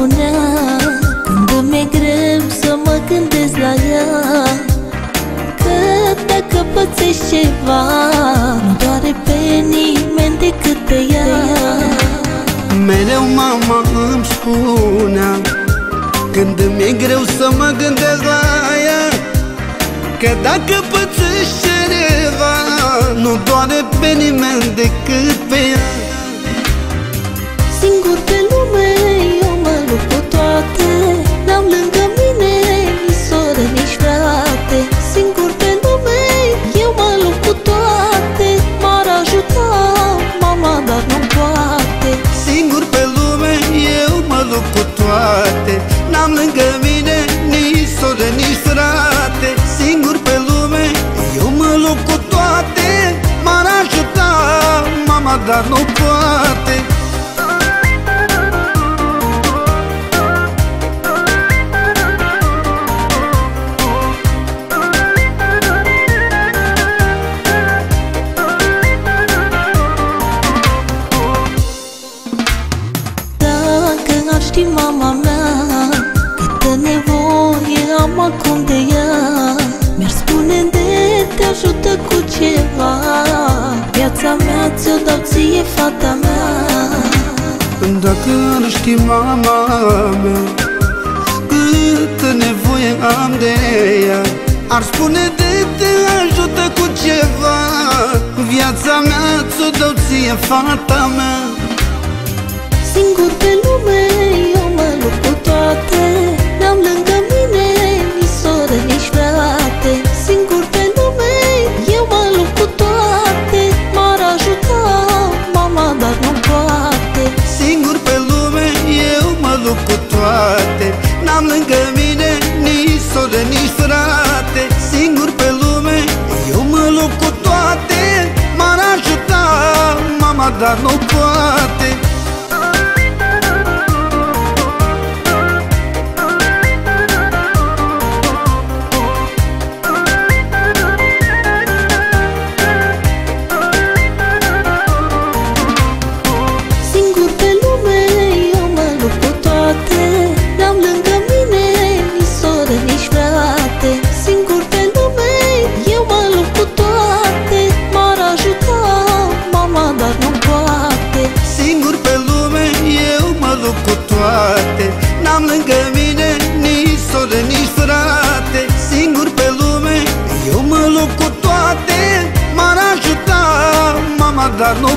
spunea Când îmi e greu să mă gândesc la ea Că dacă pățești ceva Nu doare pe nimeni decât pe ea. Mereu mama îmi spunea Când îmi e greu să mă gândesc la ea Că dacă pățești ceva Nu doare pe nimeni decât pe ea cu toate N-am lângă mine Dacă ar ști mama mea Câtă nevoie am acum de ea. Mi-ar spune de te ajută cu ceva. Viața mea ți-o dau ție, fata mea. Dacă ar ști mama mea Câtă nevoie am de ea. Ar spune de te ajută cu ceva. Viața mea ți-o dau ție, fata mea Singur pe lume eu mă lupt cu toate. N-am lângă mine nici soră, nici frate. Singur pe lume eu mă lupt cu toate. M-ar ajuta mama, dar nu poate. Singur pe lume eu mă lupt cu toate. N-am lângă mine nici soră, nici frate. Singur pe lume eu mă lupt cu toate. M-ar ajuta mama, dar nu poate lângă mine nici soră, nici frate Singur pe lume eu mă lupt cu toate M-ar ajuta mama, dar nu